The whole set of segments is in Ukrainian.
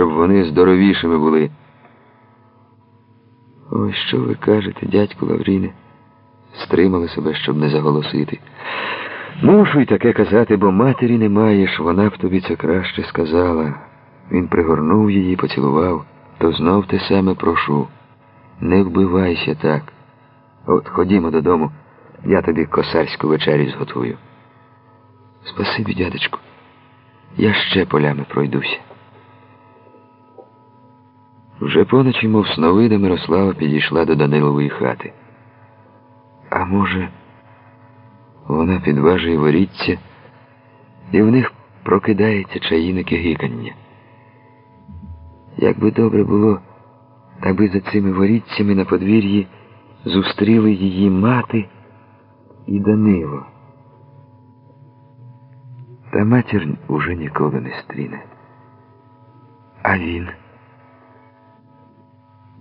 щоб вони здоровішими були. Ой, що ви кажете, дядьку Лавріне? Стримали себе, щоб не заголосити. Мушу й таке казати, бо матері не маєш, вона б тобі це краще сказала. Він пригорнув її, поцілував, то знов те саме прошу. Не вбивайся так. От ходімо додому, я тобі косарську вечерю зготую. Спасибі, дядечку. Я ще полями пройдуся. Вже поночі, мов сновида, Мирослава підійшла до Данилової хати. А може, вона підважує воріться, і в них прокидається чаїник і гикання. Як би добре було, аби за цими воріцями на подвір'ї зустріли її мати і Данило. Та матір уже ніколи не стріне. А він.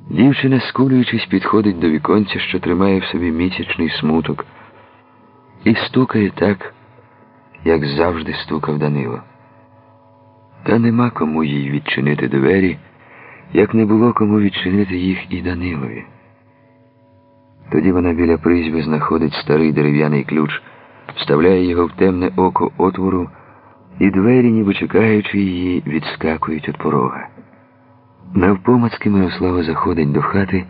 Дівчина, скулюючись, підходить до віконця, що тримає в собі місячний смуток, і стукає так, як завжди стукав Данило. Та нема кому їй відчинити двері, як не було кому відчинити їх і Данилові. Тоді вона біля призьби знаходить старий дерев'яний ключ, вставляє його в темне око отвору, і двері, ніби чекаючи її, відскакують від порога. Навпомацьки Мирослава заходить до хати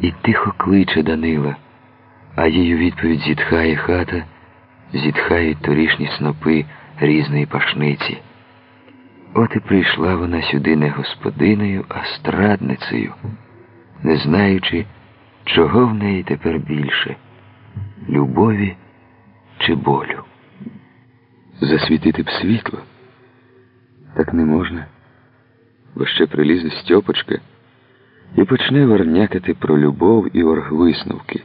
і тихо кличе Данила, а її відповідь зітхає хата, зітхають торішні снопи різної пашниці. От і прийшла вона сюди не господиною, а страдницею, не знаючи, чого в неї тепер більше любові чи болю. Засвітити б світло так не можна бо ще прилізе Стьопочка і почне варнякати про любов і оргвисновки.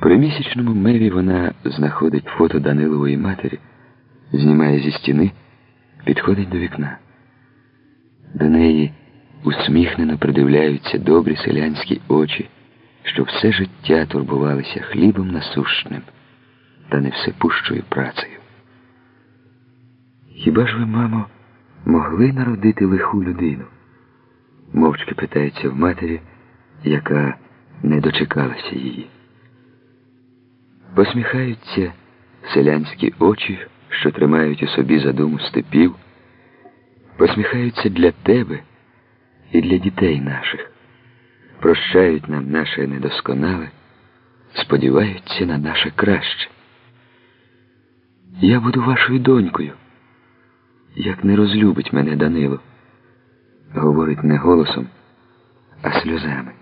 При місячному меві вона знаходить фото Данилової матері, знімає зі стіни, підходить до вікна. До неї усміхнено придивляються добрі селянські очі, що все життя турбувалися хлібом насущним та не всепущою працею. Хіба ж ви, мамо, могли народити лиху людину? Мовчки питається в матері, яка не дочекалася її. Посміхаються селянські очі, що тримають у собі задуму степів, посміхаються для тебе і для дітей наших, прощають нам наше недосконале, сподіваються на наше краще. Я буду вашою донькою як не розлюбить мене Данило. Говорить не голосом, а сльозами.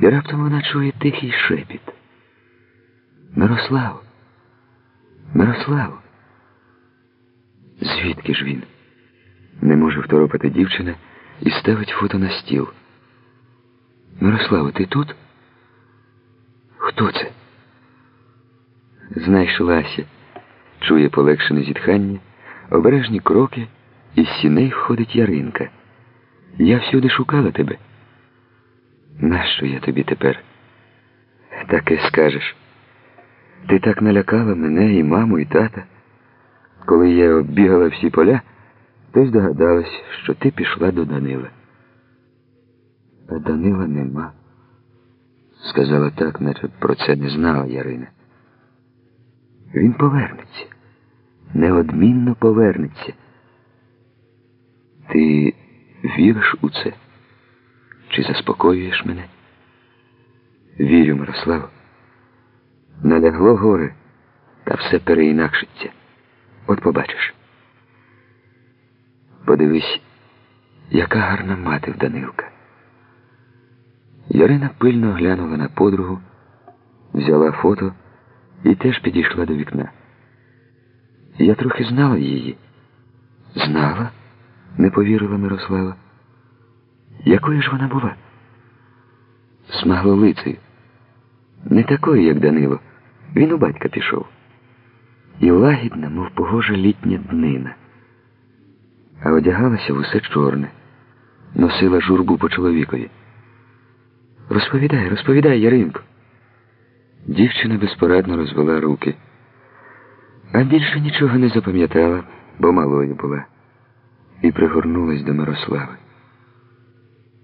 І раптом вона чує тихий шепіт. Мирослав, Мирослав. Звідки ж він? Не може второпати дівчина і ставить фото на стіл. Мирослава, ти тут? Хто це? Знайшлася, чує полегшене зітхання обережні кроки, і з сіней входить яринка. Я всюди шукала тебе. Нащо я тобі тепер? Таке скажеш. Ти так налякала мене і маму, і тата. Коли я оббігала всі поля, то здогадалась, що ти пішла до Данила. А Данила нема. Сказала так, наче про це не знала Ярина. Він повернеться неодмінно повернеться. Ти віриш у це? Чи заспокоюєш мене? Вірю, Мирослав. Налягло горе, та все переінакшиться. От побачиш. Подивись, яка гарна мати в Данилка. Ярина пильно глянула на подругу, взяла фото і теж підійшла до вікна. Я трохи знала її. Знала? не повірила Мирослава. Якою ж вона була? Смаглолицею. Не такою, як Данило. Він у батька пішов. І лагідна, мов погожа літня днина. А одягалася в усе чорне, носила журбу по чоловікові. Розповідай, розповідай, Яринко. Дівчина безпорадно розвела руки. А більше нічого не запам'ятала, бо малою була. і пригорнулась до Мирослави.